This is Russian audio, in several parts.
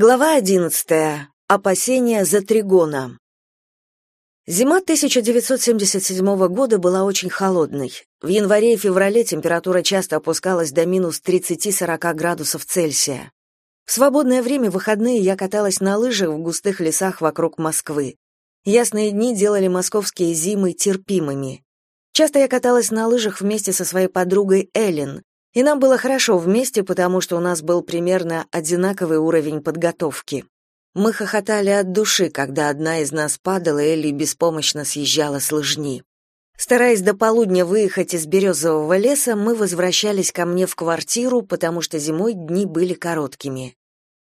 Глава 11. Опасения за Тригона. Зима 1977 года была очень холодной. В январе и феврале температура часто опускалась до минус 30-40 градусов Цельсия. В свободное время выходные я каталась на лыжах в густых лесах вокруг Москвы. Ясные дни делали московские зимы терпимыми. Часто я каталась на лыжах вместе со своей подругой Эллен, и нам было хорошо вместе, потому что у нас был примерно одинаковый уровень подготовки. Мы хохотали от души, когда одна из нас падала или беспомощно съезжала с лыжни. Стараясь до полудня выехать из березового леса, мы возвращались ко мне в квартиру, потому что зимой дни были короткими.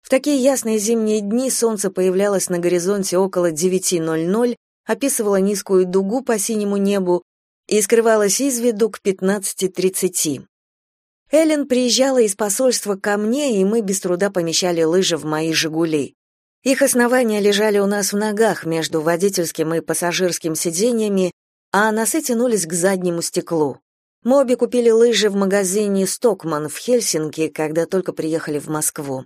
В такие ясные зимние дни солнце появлялось на горизонте около 9.00, описывало низкую дугу по синему небу и скрывалось из виду к 15.30. Эллен приезжала из посольства ко мне, и мы без труда помещали лыжи в мои «Жигули». Их основания лежали у нас в ногах между водительским и пассажирским сиденьями, а носы тянулись к заднему стеклу. Мы обе купили лыжи в магазине «Стокман» в Хельсинки, когда только приехали в Москву.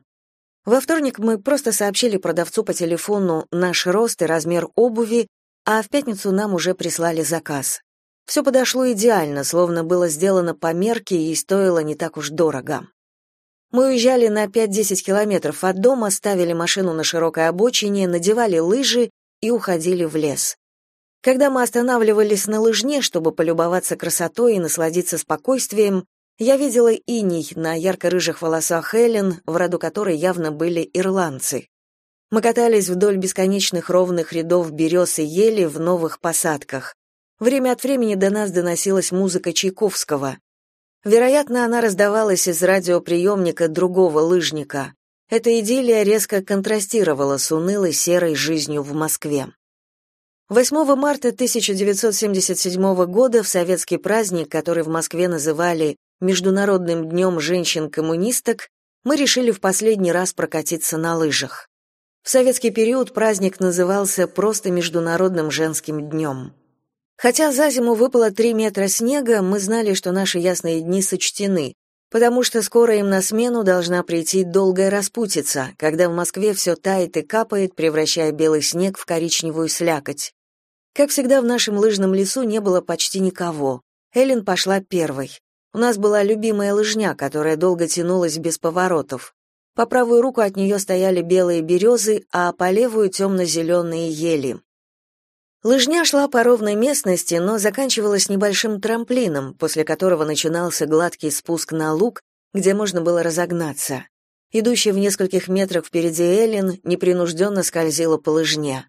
Во вторник мы просто сообщили продавцу по телефону наш рост и размер обуви, а в пятницу нам уже прислали заказ. Все подошло идеально, словно было сделано по мерке и стоило не так уж дорого. Мы уезжали на 5-10 километров от дома, ставили машину на широкой обочине, надевали лыжи и уходили в лес. Когда мы останавливались на лыжне, чтобы полюбоваться красотой и насладиться спокойствием, я видела иней на ярко-рыжих волосах Эллен, в роду которой явно были ирландцы. Мы катались вдоль бесконечных ровных рядов берез и ели в новых посадках. Время от времени до нас доносилась музыка Чайковского. Вероятно, она раздавалась из радиоприемника другого лыжника. Эта идиллия резко контрастировала с унылой серой жизнью в Москве. 8 марта 1977 года в советский праздник, который в Москве называли Международным днем женщин-коммунисток, мы решили в последний раз прокатиться на лыжах. В советский период праздник назывался просто Международным женским днем. Хотя за зиму выпало три метра снега, мы знали, что наши ясные дни сочтены, потому что скоро им на смену должна прийти долгая распутица, когда в Москве все тает и капает, превращая белый снег в коричневую слякоть. Как всегда, в нашем лыжном лесу не было почти никого. Эллен пошла первой. У нас была любимая лыжня, которая долго тянулась без поворотов. По правую руку от нее стояли белые березы, а по левую — темно-зеленые ели. Лыжня шла по ровной местности, но заканчивалась небольшим трамплином, после которого начинался гладкий спуск на луг, где можно было разогнаться. Идущая в нескольких метрах впереди Эллен непринужденно скользила по лыжне.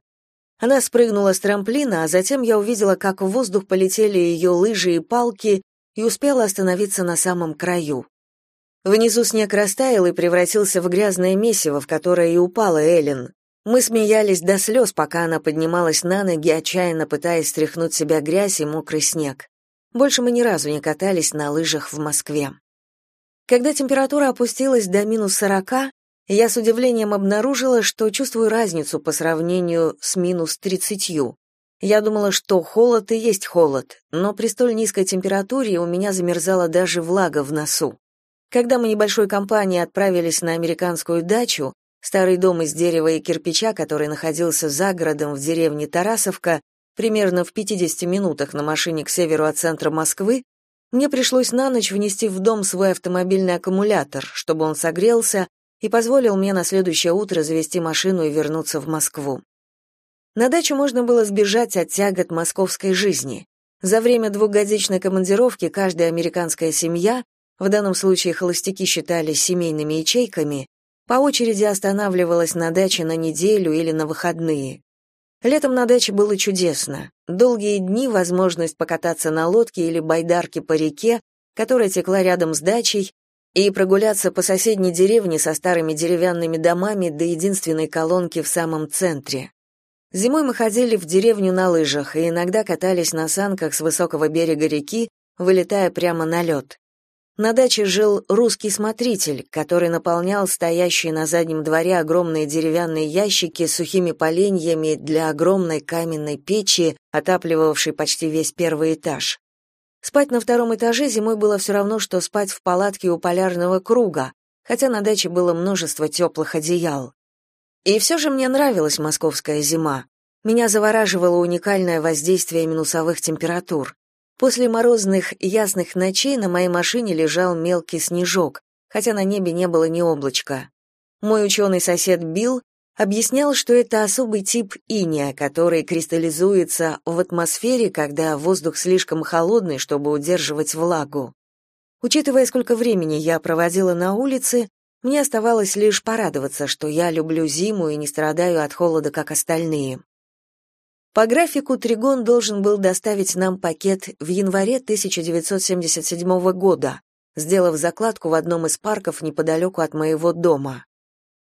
Она спрыгнула с трамплина, а затем я увидела, как в воздух полетели ее лыжи и палки, и успела остановиться на самом краю. Внизу снег растаял и превратился в грязное месиво, в которое и упала Эллен. Мы смеялись до слез, пока она поднималась на ноги, отчаянно пытаясь стряхнуть себя грязь и мокрый снег. Больше мы ни разу не катались на лыжах в Москве. Когда температура опустилась до минус сорока, я с удивлением обнаружила, что чувствую разницу по сравнению с минус тридцатью. Я думала, что холод и есть холод, но при столь низкой температуре у меня замерзала даже влага в носу. Когда мы небольшой компанией отправились на американскую дачу, Старый дом из дерева и кирпича, который находился за городом в деревне Тарасовка, примерно в 50 минутах на машине к северу от центра Москвы, мне пришлось на ночь внести в дом свой автомобильный аккумулятор, чтобы он согрелся и позволил мне на следующее утро завести машину и вернуться в Москву. На дачу можно было сбежать от тягот московской жизни. За время двухгодичной командировки каждая американская семья, в данном случае холостяки считались семейными ячейками, по очереди останавливалась на даче на неделю или на выходные. Летом на даче было чудесно. Долгие дни, возможность покататься на лодке или байдарке по реке, которая текла рядом с дачей, и прогуляться по соседней деревне со старыми деревянными домами до единственной колонки в самом центре. Зимой мы ходили в деревню на лыжах и иногда катались на санках с высокого берега реки, вылетая прямо на лед. На даче жил русский смотритель, который наполнял стоящие на заднем дворе огромные деревянные ящики сухими поленьями для огромной каменной печи, отапливавшей почти весь первый этаж. Спать на втором этаже зимой было все равно, что спать в палатке у полярного круга, хотя на даче было множество теплых одеял. И все же мне нравилась московская зима. Меня завораживало уникальное воздействие минусовых температур. После морозных ясных ночей на моей машине лежал мелкий снежок, хотя на небе не было ни облачка. Мой ученый сосед Билл объяснял, что это особый тип иния, который кристаллизуется в атмосфере, когда воздух слишком холодный, чтобы удерживать влагу. Учитывая, сколько времени я проводила на улице, мне оставалось лишь порадоваться, что я люблю зиму и не страдаю от холода, как остальные. По графику Тригон должен был доставить нам пакет в январе 1977 года, сделав закладку в одном из парков неподалеку от моего дома.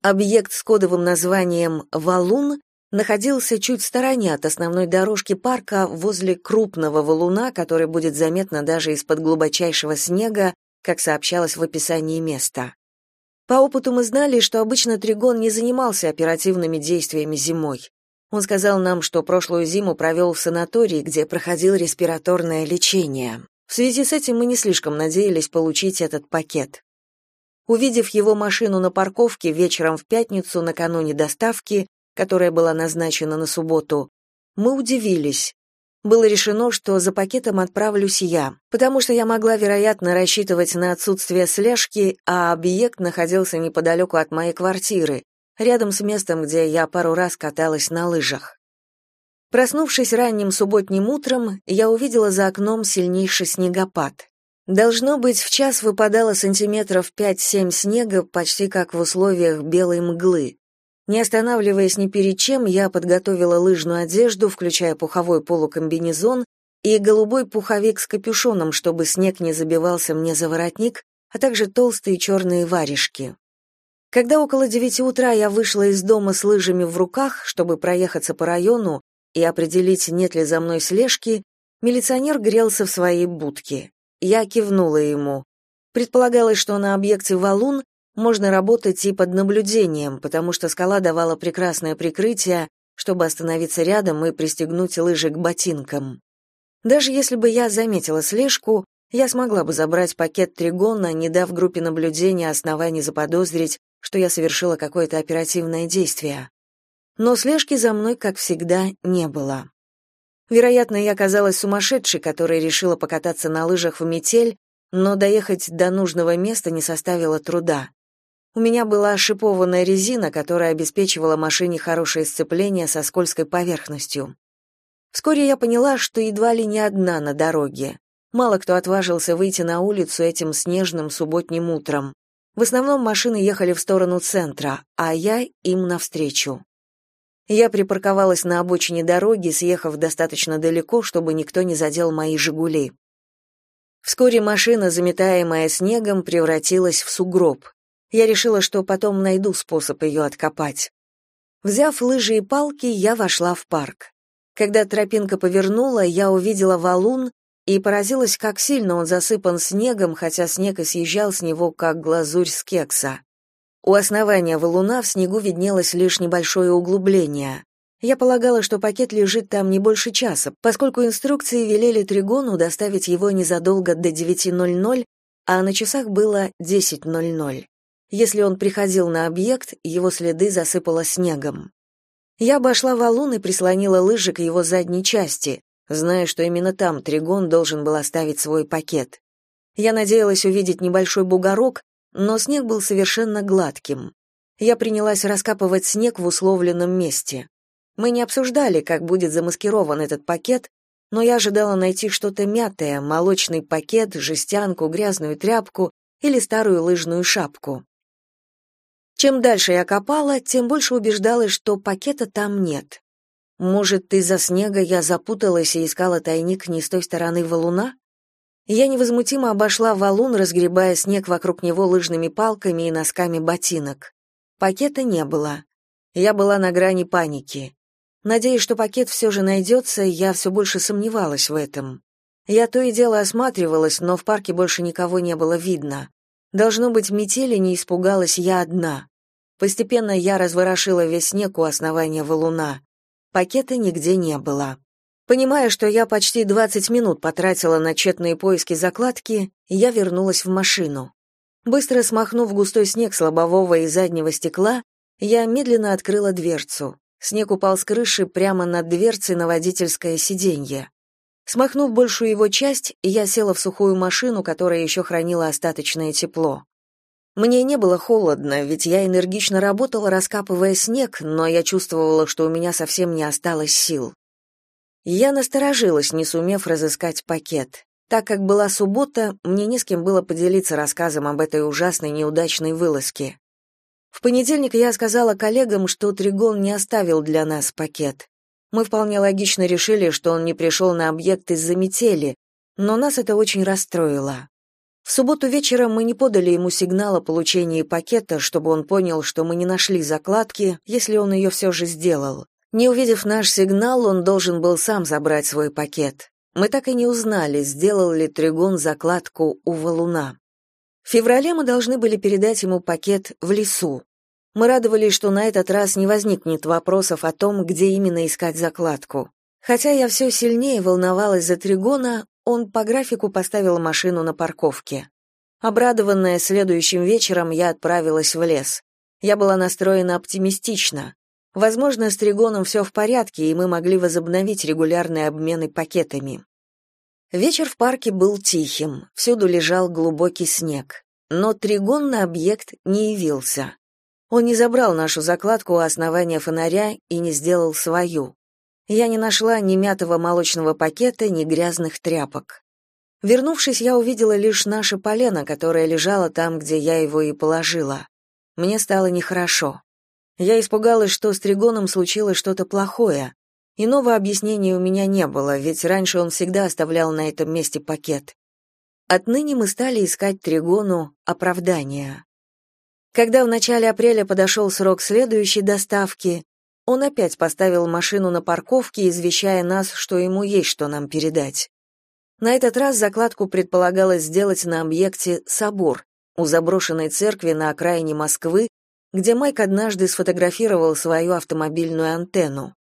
Объект с кодовым названием «Валун» находился чуть в стороне от основной дорожки парка возле крупного валуна, который будет заметно даже из-под глубочайшего снега, как сообщалось в описании места. По опыту мы знали, что обычно Тригон не занимался оперативными действиями зимой. Он сказал нам, что прошлую зиму провел в санатории, где проходил респираторное лечение. В связи с этим мы не слишком надеялись получить этот пакет. Увидев его машину на парковке вечером в пятницу накануне доставки, которая была назначена на субботу, мы удивились. Было решено, что за пакетом отправлюсь я, потому что я могла, вероятно, рассчитывать на отсутствие слежки, а объект находился неподалеку от моей квартиры, рядом с местом, где я пару раз каталась на лыжах. Проснувшись ранним субботним утром, я увидела за окном сильнейший снегопад. Должно быть, в час выпадало сантиметров 5-7 снега, почти как в условиях белой мглы. Не останавливаясь ни перед чем, я подготовила лыжную одежду, включая пуховой полукомбинезон и голубой пуховик с капюшоном, чтобы снег не забивался мне за воротник, а также толстые черные варежки. Когда около девяти утра я вышла из дома с лыжами в руках, чтобы проехаться по району и определить, нет ли за мной слежки, милиционер грелся в своей будке. Я кивнула ему. Предполагалось, что на объекте валун можно работать и под наблюдением, потому что скала давала прекрасное прикрытие, чтобы остановиться рядом и пристегнуть лыжи к ботинкам. Даже если бы я заметила слежку, я смогла бы забрать пакет тригона, не дав группе наблюдения оснований заподозрить, что я совершила какое-то оперативное действие. Но слежки за мной, как всегда, не было. Вероятно, я оказалась сумасшедшей, которая решила покататься на лыжах в метель, но доехать до нужного места не составило труда. У меня была шипованная резина, которая обеспечивала машине хорошее сцепление со скользкой поверхностью. Вскоре я поняла, что едва ли не одна на дороге. Мало кто отважился выйти на улицу этим снежным субботним утром. В основном машины ехали в сторону центра, а я им навстречу. Я припарковалась на обочине дороги, съехав достаточно далеко, чтобы никто не задел мои «Жигули». Вскоре машина, заметаемая снегом, превратилась в сугроб. Я решила, что потом найду способ ее откопать. Взяв лыжи и палки, я вошла в парк. Когда тропинка повернула, я увидела валун, и поразилась, как сильно он засыпан снегом, хотя снег и съезжал с него, как глазурь с кекса. У основания валуна в снегу виднелось лишь небольшое углубление. Я полагала, что пакет лежит там не больше часа, поскольку инструкции велели Тригону доставить его незадолго до 9.00, а на часах было 10.00. Если он приходил на объект, его следы засыпало снегом. Я обошла валун и прислонила лыжи к его задней части, зная, что именно там Тригон должен был оставить свой пакет. Я надеялась увидеть небольшой бугорок, но снег был совершенно гладким. Я принялась раскапывать снег в условленном месте. Мы не обсуждали, как будет замаскирован этот пакет, но я ожидала найти что-то мятое, молочный пакет, жестянку, грязную тряпку или старую лыжную шапку. Чем дальше я копала, тем больше убеждалась, что пакета там нет. Может, из-за снега я запуталась и искала тайник не с той стороны валуна? Я невозмутимо обошла валун, разгребая снег вокруг него лыжными палками и носками ботинок. Пакета не было. Я была на грани паники. Надеясь, что пакет все же найдется, я все больше сомневалась в этом. Я то и дело осматривалась, но в парке больше никого не было видно. Должно быть, метели не испугалась я одна. Постепенно я разворошила весь снег у основания валуна. Пакета нигде не было. Понимая, что я почти 20 минут потратила на тщетные поиски закладки, я вернулась в машину. Быстро смахнув густой снег с лобового и заднего стекла, Я медленно открыла дверцу. Снег упал с крыши прямо над дверцей на водительское сиденье. Смахнув большую его часть, я села в сухую машину, которая еще хранила остаточное тепло. Мне не было холодно, ведь я энергично работала, раскапывая снег, но я чувствовала, что у меня совсем не осталось сил. Я насторожилась, не сумев разыскать пакет. Так как была суббота, мне не с кем было поделиться рассказом об этой ужасной неудачной вылазке. В понедельник я сказала коллегам, что Тригон не оставил для нас пакет. Мы вполне логично решили, что он не пришел на объект из-за метели, но нас это очень расстроило. В субботу вечером мы не подали ему сигнал о получении пакета, чтобы он понял, что мы не нашли закладки, если он ее все же сделал. Не увидев наш сигнал, он должен был сам забрать свой пакет. Мы так и не узнали, сделал ли Тригон закладку у валуна. В феврале мы должны были передать ему пакет в лесу. Мы радовались, что на этот раз не возникнет вопросов о том, где именно искать закладку. Хотя я все сильнее волновалась за Тригона, он по графику поставил машину на парковке. Обрадованная следующим вечером, я отправилась в лес. Я была настроена оптимистично. Возможно, с Тригоном все в порядке, и мы могли возобновить регулярные обмены пакетами. Вечер в парке был тихим, всюду лежал глубокий снег. Но Тригон на объект не явился. Он не забрал нашу закладку у основания фонаря и не сделал свою. Я не нашла ни мятого молочного пакета, ни грязных тряпок. Вернувшись, я увидела лишь наше полено, которое лежало там, где я его и положила. Мне стало нехорошо. Я испугалась, что с Тригоном случилось что-то плохое. Иного объяснения у меня не было, ведь раньше он всегда оставлял на этом месте пакет. Отныне мы стали искать Тригону оправдания. Когда в начале апреля подошел срок следующей доставки, он опять поставил машину на парковке, извещая нас, что ему есть что нам передать. На этот раз закладку предполагалось сделать на объекте собор у заброшенной церкви на окраине Москвы, где Майк однажды сфотографировал свою автомобильную антенну.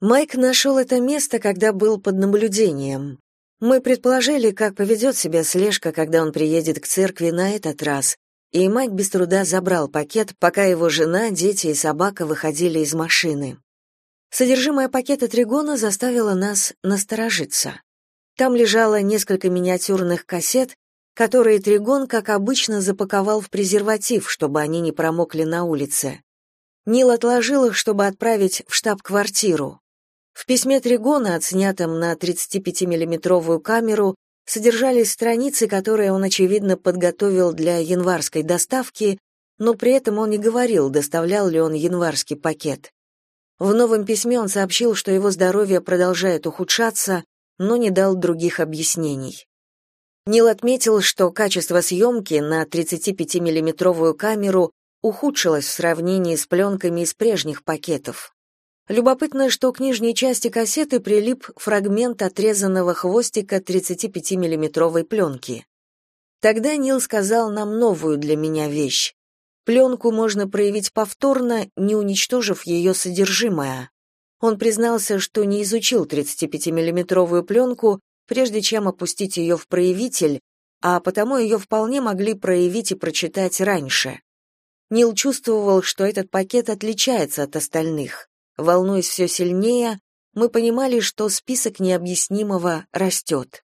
Майк нашел это место, когда был под наблюдением. Мы предположили, как поведет себя слежка, когда он приедет к церкви на этот раз, и Майк без труда забрал пакет, пока его жена, дети и собака выходили из машины. Содержимое пакета Тригона заставило нас насторожиться. Там лежало несколько миниатюрных кассет, которые Тригон, как обычно, запаковал в презерватив, чтобы они не промокли на улице. Нил отложил их, чтобы отправить в штаб-квартиру. В письме Тригона, отснятом на 35-миллиметровую камеру, содержались страницы, которые он, очевидно, подготовил для январской доставки, но при этом он не говорил, доставлял ли он январский пакет. В новом письме он сообщил, что его здоровье продолжает ухудшаться, но не дал других объяснений. Нил отметил, что качество съемки на 35-миллиметровую камеру ухудшилось в сравнении с пленками из прежних пакетов. Любопытно, что к нижней части кассеты прилип фрагмент отрезанного хвостика 35-миллиметровой пленки. Тогда Нил сказал нам новую для меня вещь. Пленку можно проявить повторно, не уничтожив ее содержимое. Он признался, что не изучил 35-миллиметровую пленку, прежде чем опустить ее в проявитель, а потому ее вполне могли проявить и прочитать раньше. Нил чувствовал, что этот пакет отличается от остальных. Волнуясь все сильнее, мы понимали, что список необъяснимого растет.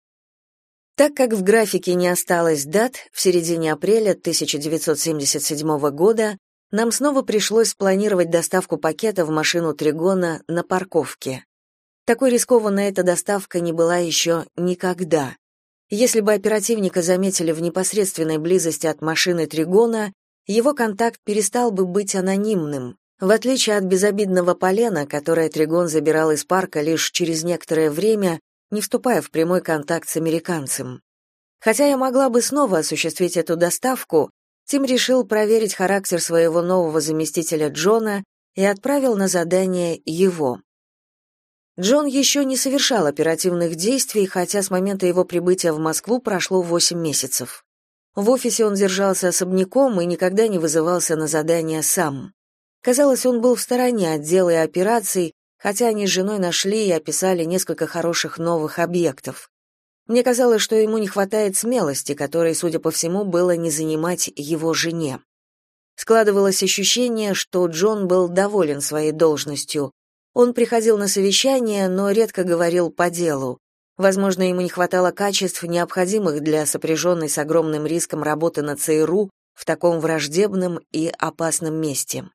Так как в графике не осталось дат, в середине апреля 1977 года нам снова пришлось спланировать доставку пакета в машину Тригона на парковке. Такой рискованной эта доставка не была еще никогда. Если бы оперативника заметили в непосредственной близости от машины Тригона, его контакт перестал бы быть анонимным, в отличие от безобидного полена, которое Тригон забирал из парка лишь через некоторое время, не вступая в прямой контакт с американцем. Хотя я могла бы снова осуществить эту доставку, Тим решил проверить характер своего нового заместителя Джона и отправил на задание его. Джон еще не совершал оперативных действий, хотя с момента его прибытия в Москву прошло восемь месяцев. В офисе он держался особняком и никогда не вызывался на задание сам. Казалось, он был в стороне от дела и операций, хотя они с женой нашли и описали несколько хороших новых объектов. Мне казалось, что ему не хватает смелости, которой, судя по всему, было не занимать его жене. Складывалось ощущение, что Джон был доволен своей должностью. Он приходил на совещания, но редко говорил по делу. Возможно, ему не хватало качеств, необходимых для сопряженной с огромным риском работы на ЦРУ в таком враждебном и опасном месте.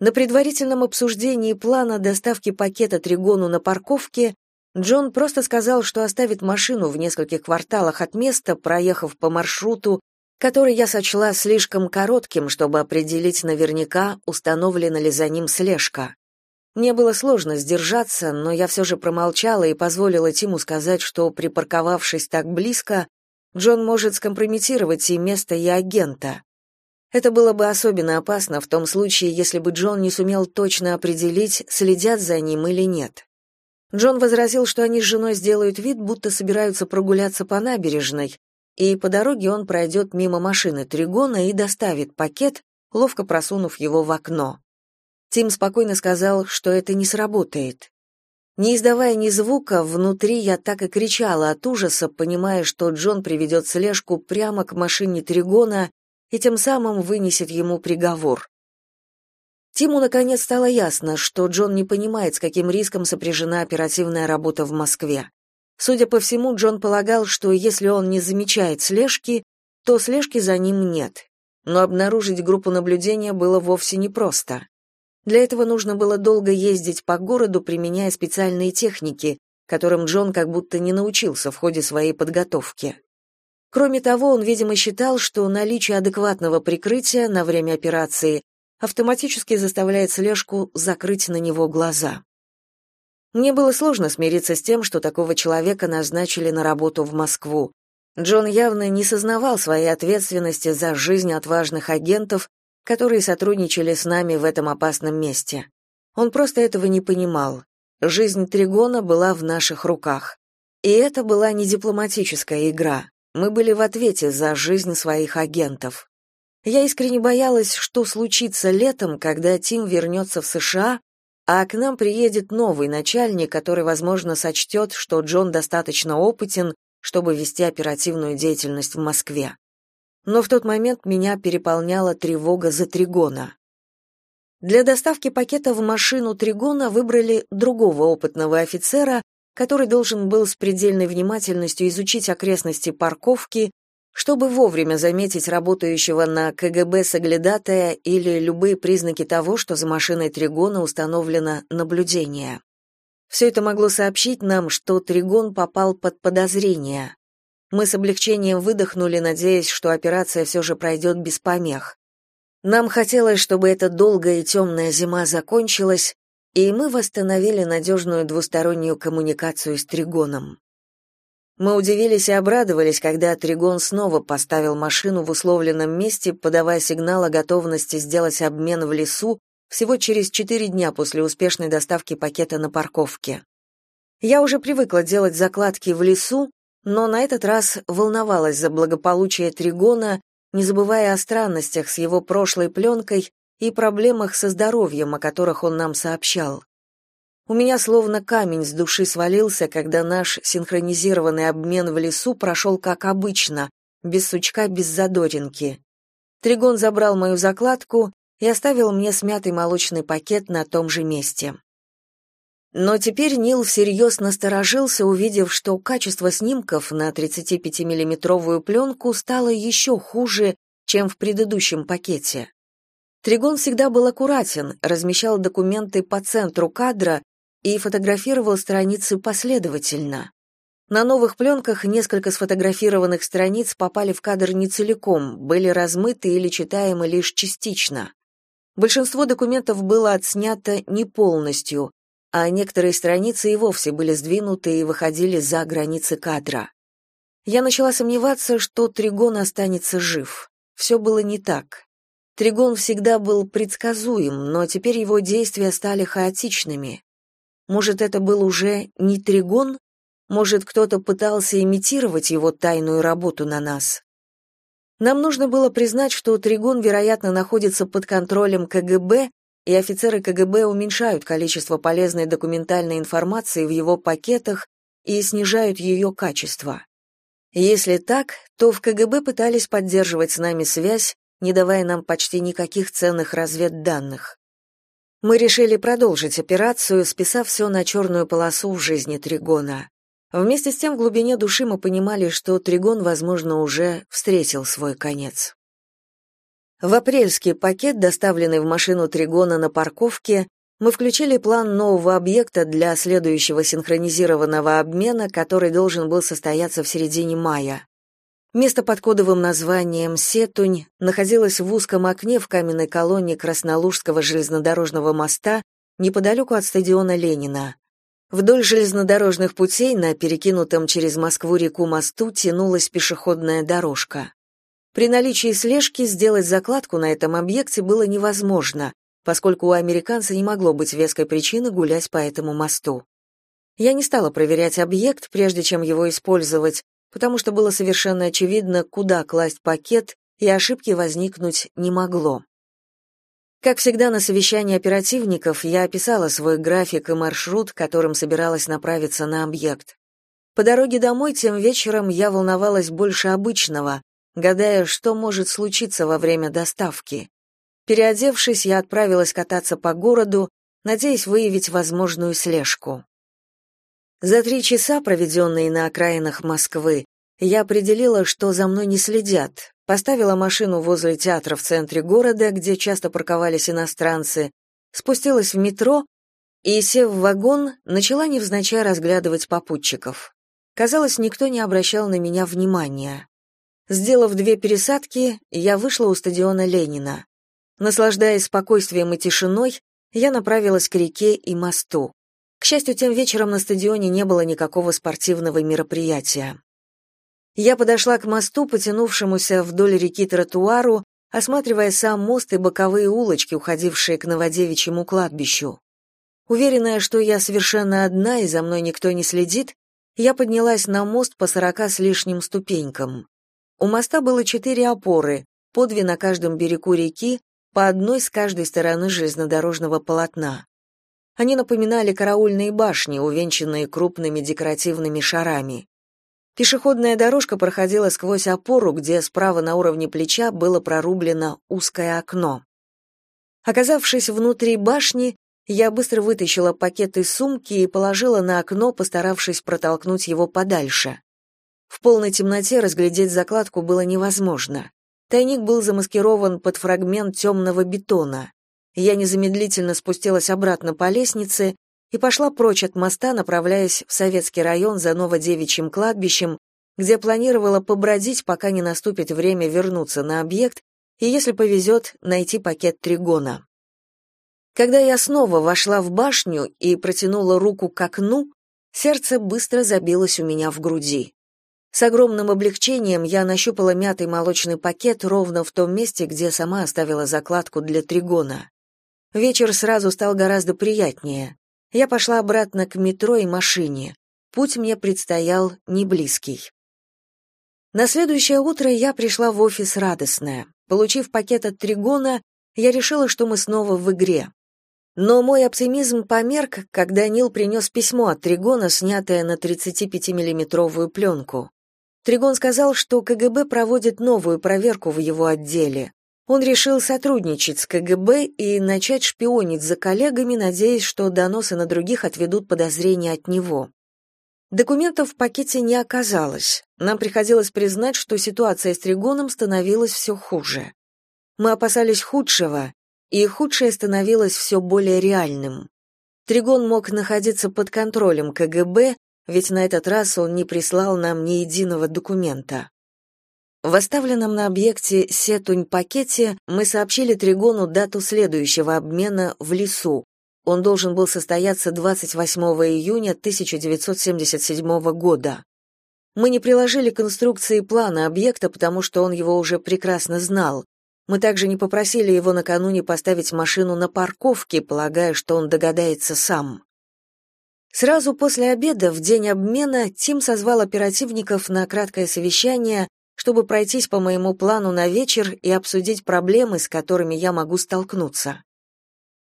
На предварительном обсуждении плана доставки пакета Тригону на парковке Джон просто сказал, что оставит машину в нескольких кварталах от места, проехав по маршруту, который я сочла слишком коротким, чтобы определить наверняка, установлена ли за ним слежка. Мне было сложно сдержаться, но я все же промолчала и позволила Тиму сказать, что, припарковавшись так близко, Джон может скомпрометировать и место, и агента. Это было бы особенно опасно в том случае, если бы Джон не сумел точно определить, следят за ним или нет. Джон возразил, что они с женой сделают вид, будто собираются прогуляться по набережной, и по дороге он пройдет мимо машины Тригона и доставит пакет, ловко просунув его в окно. Тим спокойно сказал, что это не сработает. Не издавая ни звука, внутри я так и кричала от ужаса, понимая, что Джон приведет слежку прямо к машине Тригона и тем самым вынесет ему приговор. Тиму наконец стало ясно, что Джон не понимает, с каким риском сопряжена оперативная работа в Москве. Судя по всему, Джон полагал, что если он не замечает слежки, то слежки за ним нет. Но обнаружить группу наблюдения было вовсе непросто. Для этого нужно было долго ездить по городу, применяя специальные техники, которым Джон как будто не научился в ходе своей подготовки. Кроме того, он, видимо, считал, что наличие адекватного прикрытия на время операции автоматически заставляет слежку закрыть на него глаза. Мне было сложно смириться с тем, что такого человека назначили на работу в Москву. Джон явно не сознавал своей ответственности за жизнь отважных агентов, которые сотрудничали с нами в этом опасном месте. Он просто этого не понимал. Жизнь Тригона была в наших руках. И это была не дипломатическая игра. Мы были в ответе за жизнь своих агентов. Я искренне боялась, что случится летом, когда Тим вернется в США, а к нам приедет новый начальник, который, возможно, сочтет, что Джон достаточно опытен, чтобы вести оперативную деятельность в Москве но в тот момент меня переполняла тревога за Тригона. Для доставки пакета в машину Тригона выбрали другого опытного офицера, который должен был с предельной внимательностью изучить окрестности парковки, чтобы вовремя заметить работающего на КГБ соглядатая или любые признаки того, что за машиной Тригона установлено наблюдение. Все это могло сообщить нам, что Тригон попал под подозрение. Мы с облегчением выдохнули, надеясь, что операция все же пройдет без помех. Нам хотелось, чтобы эта долгая и темная зима закончилась, и мы восстановили надежную двустороннюю коммуникацию с Тригоном. Мы удивились и обрадовались, когда Тригон снова поставил машину в условленном месте, подавая сигнал о готовности сделать обмен в лесу всего через четыре дня после успешной доставки пакета на парковке. Я уже привыкла делать закладки в лесу, но на этот раз волновалась за благополучие Тригона, не забывая о странностях с его прошлой пленкой и проблемах со здоровьем, о которых он нам сообщал. У меня словно камень с души свалился, когда наш синхронизированный обмен в лесу прошел как обычно, без сучка, без задоринки. Тригон забрал мою закладку и оставил мне смятый молочный пакет на том же месте. Но теперь Нил всерьез насторожился, увидев, что качество снимков на 35-миллиметровую пленку стало еще хуже, чем в предыдущем пакете. Тригон всегда был аккуратен, размещал документы по центру кадра и фотографировал страницы последовательно. На новых пленках несколько сфотографированных страниц попали в кадр не целиком, были размыты или читаемы лишь частично. Большинство документов было отснято не полностью, а некоторые страницы и вовсе были сдвинуты и выходили за границы кадра. Я начала сомневаться, что Тригон останется жив. Все было не так. Тригон всегда был предсказуем, но теперь его действия стали хаотичными. Может, это был уже не Тригон? Может, кто-то пытался имитировать его тайную работу на нас? Нам нужно было признать, что Тригон, вероятно, находится под контролем КГБ и офицеры КГБ уменьшают количество полезной документальной информации в его пакетах и снижают ее качество. Если так, то в КГБ пытались поддерживать с нами связь, не давая нам почти никаких ценных разведданных. Мы решили продолжить операцию, списав все на черную полосу в жизни Тригона. Вместе с тем в глубине души мы понимали, что Тригон, возможно, уже встретил свой конец. В апрельский пакет, доставленный в машину Тригона на парковке, мы включили план нового объекта для следующего синхронизированного обмена, который должен был состояться в середине мая. Место под кодовым названием Сетунь находилось в узком окне в каменной колонне Краснолужского железнодорожного моста неподалеку от стадиона Ленина. Вдоль железнодорожных путей на перекинутом через Москву-реку мосту тянулась пешеходная дорожка. При наличии слежки сделать закладку на этом объекте было невозможно, поскольку у американца не могло быть веской причины гулять по этому мосту. Я не стала проверять объект, прежде чем его использовать, потому что было совершенно очевидно, куда класть пакет, и ошибки возникнуть не могло. Как всегда на совещании оперативников я описала свой график и маршрут, которым собиралась направиться на объект. По дороге домой тем вечером я волновалась больше обычного, гадая, что может случиться во время доставки. Переодевшись, я отправилась кататься по городу, надеясь выявить возможную слежку. За три часа, проведенные на окраинах Москвы, я определила, что за мной не следят, поставила машину возле театра в центре города, где часто парковались иностранцы, спустилась в метро и, сев в вагон, начала невзначай разглядывать попутчиков. Казалось, никто не обращал на меня внимания. Сделав две пересадки, я вышла у стадиона Ленина. Наслаждаясь спокойствием и тишиной, я направилась к реке и мосту. К счастью, тем вечером на стадионе не было никакого спортивного мероприятия. Я подошла к мосту, потянувшемуся вдоль реки тротуару, осматривая сам мост и боковые улочки, уходившие к Новодевичьему кладбищу. Уверенная, что я совершенно одна и за мной никто не следит, я поднялась на мост по сорока с лишним ступенькам. У моста было четыре опоры, по две на каждом берегу реки, по одной с каждой стороны железнодорожного полотна. Они напоминали караульные башни, увенчанные крупными декоративными шарами. Пешеходная дорожка проходила сквозь опору, где справа на уровне плеча было прорублено узкое окно. Оказавшись внутри башни, я быстро вытащила пакет из сумки и положила на окно, постаравшись протолкнуть его подальше. В полной темноте разглядеть закладку было невозможно. Тайник был замаскирован под фрагмент темного бетона. Я незамедлительно спустилась обратно по лестнице и пошла прочь от моста, направляясь в советский район за Новодевичьим кладбищем, где планировала побродить, пока не наступит время вернуться на объект и, если повезет, найти пакет тригона. Когда я снова вошла в башню и протянула руку к окну, сердце быстро забилось у меня в груди. С огромным облегчением я нащупала мятый молочный пакет ровно в том месте, где сама оставила закладку для тригона. Вечер сразу стал гораздо приятнее. Я пошла обратно к метро и машине. Путь мне предстоял не близкий. На следующее утро я пришла в офис радостная. Получив пакет от Тригона, я решила, что мы снова в игре. Но мой оптимизм померк, когда Нил принес письмо от Тригона, снятое на 35-миллиметровую пленку. Тригон сказал, что КГБ проводит новую проверку в его отделе. Он решил сотрудничать с КГБ и начать шпионить за коллегами, надеясь, что доносы на других отведут подозрения от него. Документов в пакете не оказалось. Нам приходилось признать, что ситуация с Тригоном становилась все хуже. Мы опасались худшего, и худшее становилось все более реальным. Тригон мог находиться под контролем КГБ, ведь на этот раз он не прислал нам ни единого документа. В оставленном на объекте Сетунь-пакете мы сообщили Тригону дату следующего обмена в лесу. Он должен был состояться 28 июня 1977 года. Мы не приложили конструкции плана объекта, потому что он его уже прекрасно знал. Мы также не попросили его накануне поставить машину на парковке, полагая, что он догадается сам. Сразу после обеда, в день обмена, Тим созвал оперативников на краткое совещание, чтобы пройтись по моему плану на вечер и обсудить проблемы, с которыми я могу столкнуться.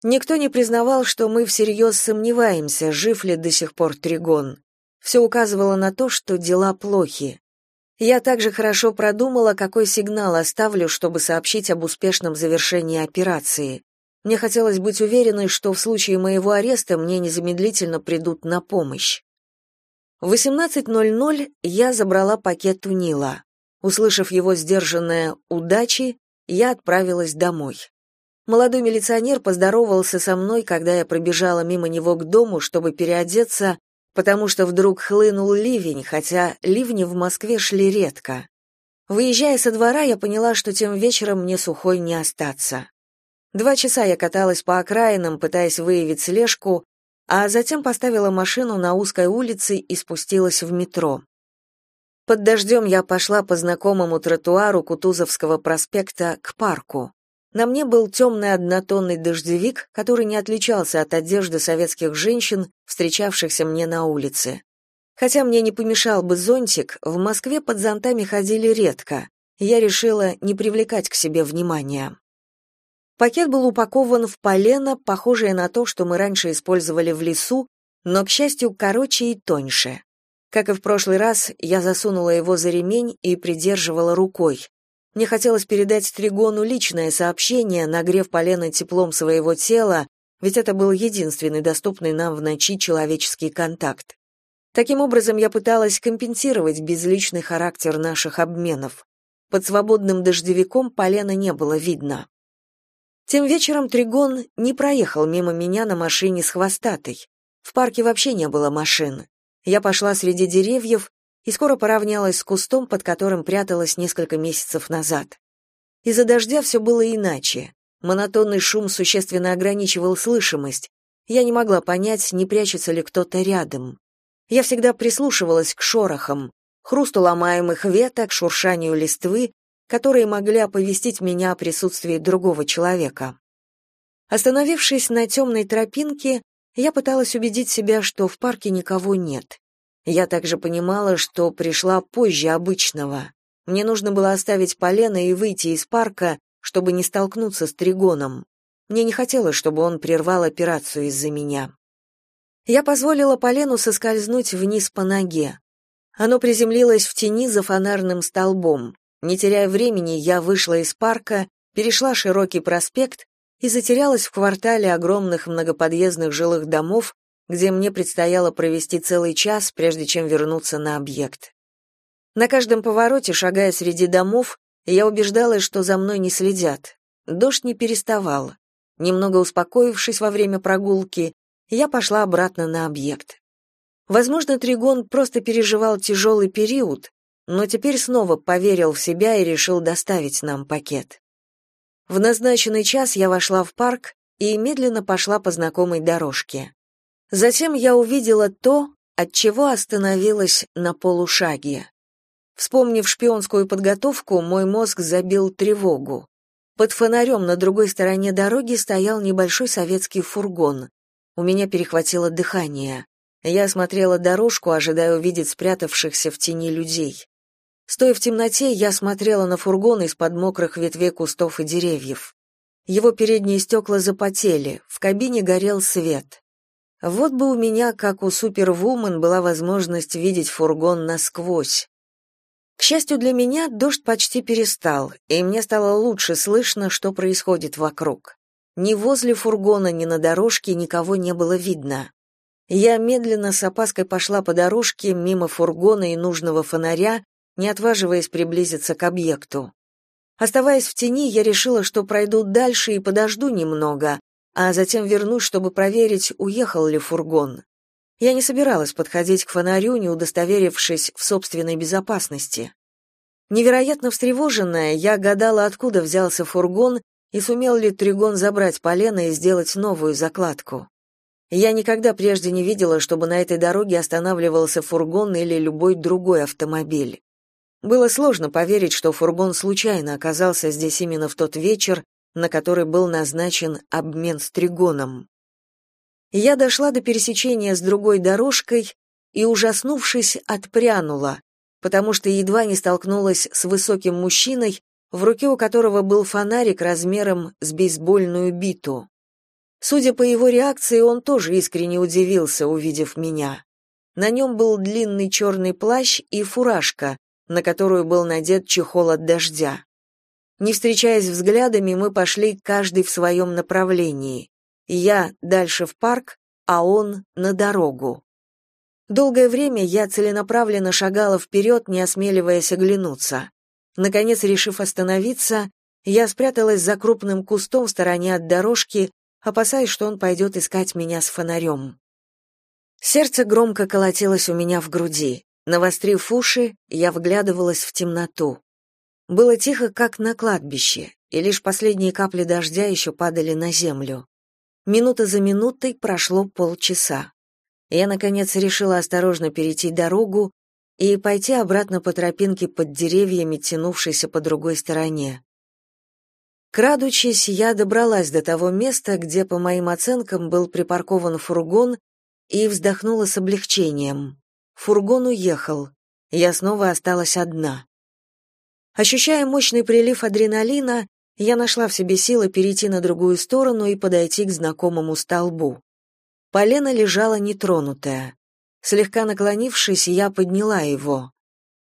Никто не признавал, что мы всерьез сомневаемся, жив ли до сих пор Тригон. Все указывало на то, что дела плохи. Я также хорошо продумала, какой сигнал оставлю, чтобы сообщить об успешном завершении операции. Мне хотелось быть уверенной, что в случае моего ареста мне незамедлительно придут на помощь. В 18.00 я забрала пакет у Нила. Услышав его сдержанное «удачи», я отправилась домой. Молодой милиционер поздоровался со мной, когда я пробежала мимо него к дому, чтобы переодеться, потому что вдруг хлынул ливень, хотя ливни в Москве шли редко. Выезжая со двора, я поняла, что тем вечером мне сухой не остаться. Два часа я каталась по окраинам, пытаясь выявить слежку, а затем поставила машину на узкой улице и спустилась в метро. Под дождем я пошла по знакомому тротуару Кутузовского проспекта к парку. На мне был темный однотонный дождевик, который не отличался от одежды советских женщин, встречавшихся мне на улице. Хотя мне не помешал бы зонтик, в Москве под зонтами ходили редко. Я решила не привлекать к себе внимания. Пакет был упакован в полено, похожее на то, что мы раньше использовали в лесу, но, к счастью, короче и тоньше. Как и в прошлый раз, я засунула его за ремень и придерживала рукой. Мне хотелось передать Тригону личное сообщение, нагрев полено теплом своего тела, ведь это был единственный доступный нам в ночи человеческий контакт. Таким образом, я пыталась компенсировать безличный характер наших обменов. Под свободным дождевиком полена не было видно. Тем вечером Тригон не проехал мимо меня на машине с хвостатой. В парке вообще не было машин. Я пошла среди деревьев, и скоро поравнялась с кустом, под которым пряталась несколько месяцев назад. Из-за дождя все было иначе. Монотонный шум существенно ограничивал слышимость. Я не могла понять, не прячется ли кто-то рядом. Я всегда прислушивалась к шорохам, хрусту ломаемых веток, шуршанию листвы, которые могли оповестить меня о присутствии другого человека. Остановившись на темной тропинке, я пыталась убедить себя, что в парке никого нет. Я также понимала, что пришла позже обычного. Мне нужно было оставить полено и выйти из парка, чтобы не столкнуться с Тригоном. Мне не хотелось, чтобы он прервал операцию из-за меня. Я позволила полену соскользнуть вниз по ноге. Оно приземлилось в тени за фонарным столбом. Не теряя времени, я вышла из парка, перешла широкий проспект и затерялась в квартале огромных многоподъездных жилых домов, где мне предстояло провести целый час, прежде чем вернуться на объект. На каждом повороте, шагая среди домов, я убеждалась, что за мной не следят. Дождь не переставал. Немного успокоившись во время прогулки, я пошла обратно на объект. Возможно, Тригон просто переживал тяжелый период, но теперь снова поверил в себя и решил доставить нам пакет. В назначенный час я вошла в парк и медленно пошла по знакомой дорожке. Затем я увидела то, от чего остановилась на полушаге. Вспомнив шпионскую подготовку, мой мозг забил тревогу. Под фонарем на другой стороне дороги стоял небольшой советский фургон. У меня перехватило дыхание. Я осмотрела дорожку, ожидая увидеть спрятавшихся в тени людей. Стоя в темноте, я смотрела на фургон из-под мокрых ветвей кустов и деревьев. Его передние стекла запотели, в кабине горел свет. Вот бы у меня, как у супервумен, была возможность видеть фургон насквозь. К счастью для меня, дождь почти перестал, и мне стало лучше слышно, что происходит вокруг. Ни возле фургона, ни на дорожке никого не было видно. Я медленно с опаской пошла по дорожке мимо фургона и нужного фонаря, не отваживаясь приблизиться к объекту. Оставаясь в тени, я решила, что пройду дальше и подожду немного, а затем вернусь, чтобы проверить, уехал ли фургон. Я не собиралась подходить к фонарю, не удостоверившись в собственной безопасности. Невероятно встревоженная, я гадала, откуда взялся фургон и сумел ли Тригон забрать полено и сделать новую закладку. Я никогда прежде не видела, чтобы на этой дороге останавливался фургон или любой другой автомобиль. Было сложно поверить, что фургон случайно оказался здесь именно в тот вечер, на который был назначен обмен с Тригоном. Я дошла до пересечения с другой дорожкой и, ужаснувшись, отпрянула, потому что едва не столкнулась с высоким мужчиной, в руке у которого был фонарик размером с бейсбольную биту. Судя по его реакции, он тоже искренне удивился, увидев меня. На нем был длинный черный плащ и фуражка, на которую был надет чехол от дождя. Не встречаясь взглядами, мы пошли каждый в своем направлении. Я дальше в парк, а он на дорогу. Долгое время я целенаправленно шагала вперед, не осмеливаясь оглянуться. Наконец, решив остановиться, я спряталась за крупным кустом в стороне от дорожки, опасаясь, что он пойдет искать меня с фонарем. Сердце громко колотилось у меня в груди. Навострив уши, я вглядывалась в темноту. Было тихо, как на кладбище, и лишь последние капли дождя еще падали на землю. Минута за минутой прошло полчаса. Я, наконец, решила осторожно перейти дорогу и пойти обратно по тропинке под деревьями, тянувшейся по другой стороне. Крадучись, я добралась до того места, где, по моим оценкам, был припаркован фургон, и вздохнула с облегчением. Фургон уехал. Я снова осталась одна. Ощущая мощный прилив адреналина, я нашла в себе силы перейти на другую сторону и подойти к знакомому столбу. Полено лежало нетронутое. Слегка наклонившись, я подняла его.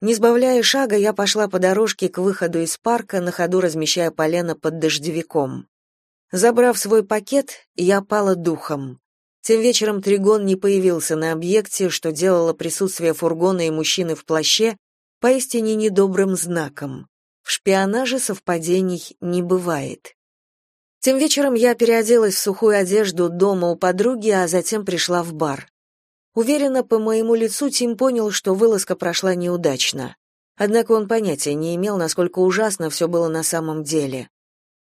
Не сбавляя шага, я пошла по дорожке к выходу из парка, на ходу размещая полено под дождевиком. Забрав свой пакет, я пала духом. Тем вечером Тригон не появился на объекте, что делало присутствие фургона и мужчины в плаще поистине недобрым знаком. В шпионаже совпадений не бывает. Тем вечером я переоделась в сухую одежду дома у подруги, а затем пришла в бар. Уверенно по моему лицу Тим понял, что вылазка прошла неудачно. Однако он понятия не имел, насколько ужасно все было на самом деле.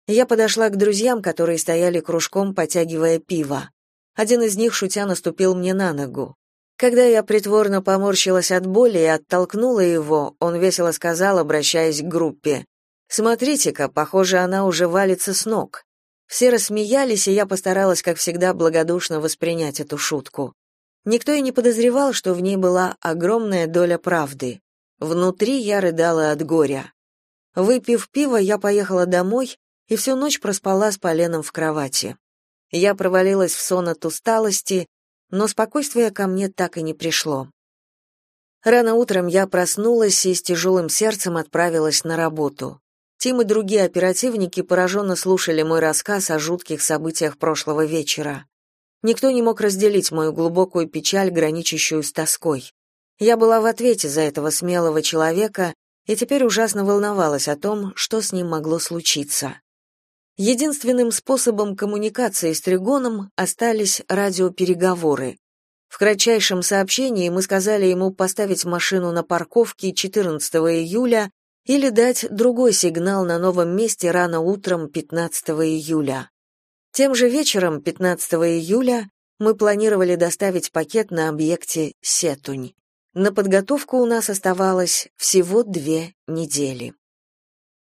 Я подошла к друзьям, которые стояли кружком, потягивая пиво. Один из них, шутя, наступил мне на ногу. Когда я притворно поморщилась от боли и оттолкнула его, он весело сказал, обращаясь к группе: "Смотрите-ка, похоже, она уже валится с ног". Все рассмеялись, и я постаралась, как всегда, благодушно воспринять эту шутку. Никто и не подозревал, что в ней была огромная доля правды. Внутри я рыдала от горя. Выпив пиво, я поехала домой и всю ночь проспала с поленом в кровати. Я провалилась в сон от усталости, но спокойствие ко мне так и не пришло. Рано утром я проснулась и с тяжелым сердцем отправилась на работу. Тим и другие оперативники пораженно слушали мой рассказ о жутких событиях прошлого вечера. Никто не мог разделить мою глубокую печаль, граничащую с тоской. Я была в ответе за этого смелого человека и теперь ужасно волновалась о том, что с ним могло случиться. Единственным способом коммуникации с Тригоном остались радиопереговоры. В кратчайшем сообщении мы сказали ему поставить машину на парковке 14 июля или дать другой сигнал на новом месте рано утром 15 июля. Тем же вечером 15 июля мы планировали доставить пакет на объекте Сетунь. На подготовку у нас оставалось всего две недели.